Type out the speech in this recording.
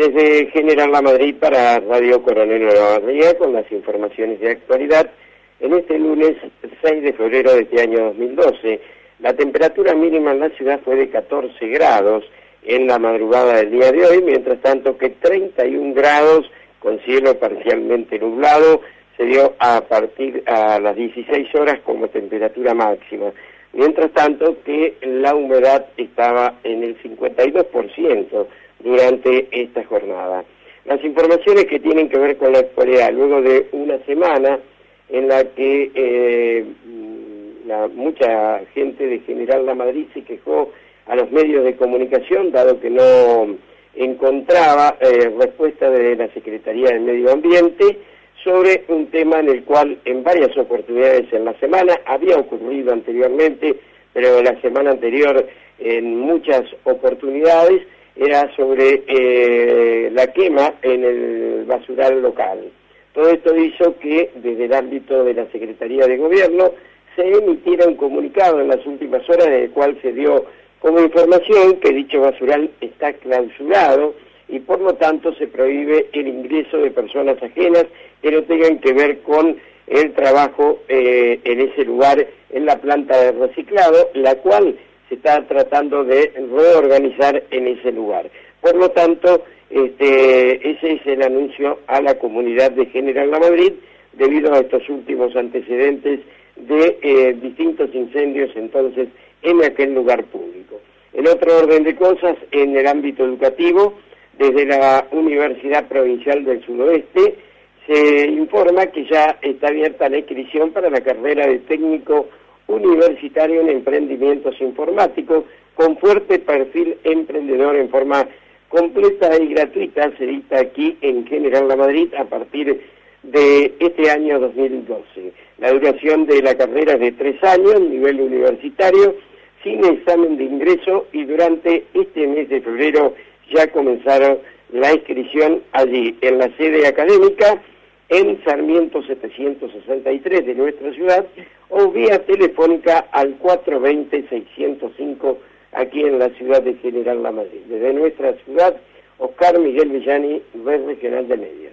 Desde General La Madrid para Radio Coronel Nueva con las informaciones de actualidad. En este lunes 6 de febrero de este año 2012, la temperatura mínima en la ciudad fue de 14 grados en la madrugada del día de hoy, mientras tanto que 31 grados con cielo parcialmente nublado se dio a partir a las 16 horas como temperatura máxima. Mientras tanto que la humedad estaba en el 52%, durante esta jornada. Las informaciones que tienen que ver con la actualidad, luego de una semana en la que eh, la, mucha gente de General La Madrid se quejó a los medios de comunicación, dado que no encontraba eh, respuesta de la Secretaría del Medio Ambiente sobre un tema en el cual en varias oportunidades en la semana había ocurrido anteriormente, pero la semana anterior en muchas oportunidades era sobre eh, la quema en el basural local. Todo esto hizo que desde el ámbito de la Secretaría de Gobierno se emitiera un comunicado en las últimas horas en el cual se dio como información que dicho basural está clausurado y por lo tanto se prohíbe el ingreso de personas ajenas que no tengan que ver con el trabajo eh, en ese lugar en la planta de reciclado, la cual se está tratando de reorganizar en ese lugar. Por lo tanto, este, ese es el anuncio a la comunidad de General La Madrid debido a estos últimos antecedentes de eh, distintos incendios entonces en aquel lugar público. En otro orden de cosas, en el ámbito educativo, desde la Universidad Provincial del Sudoeste, se informa que ya está abierta la inscripción para la carrera de técnico universitario en emprendimientos informáticos con fuerte perfil emprendedor en forma completa y gratuita se dicta aquí en General La Madrid a partir de este año 2012. La duración de la carrera es de tres años, nivel universitario, sin examen de ingreso y durante este mes de febrero ya comenzaron la inscripción allí en la sede académica en Sarmiento 763 de nuestra ciudad o vía telefónica al 420-605 aquí en la ciudad de General La Madrid. Desde nuestra ciudad, Oscar Miguel Villani, Red Regional de Medios.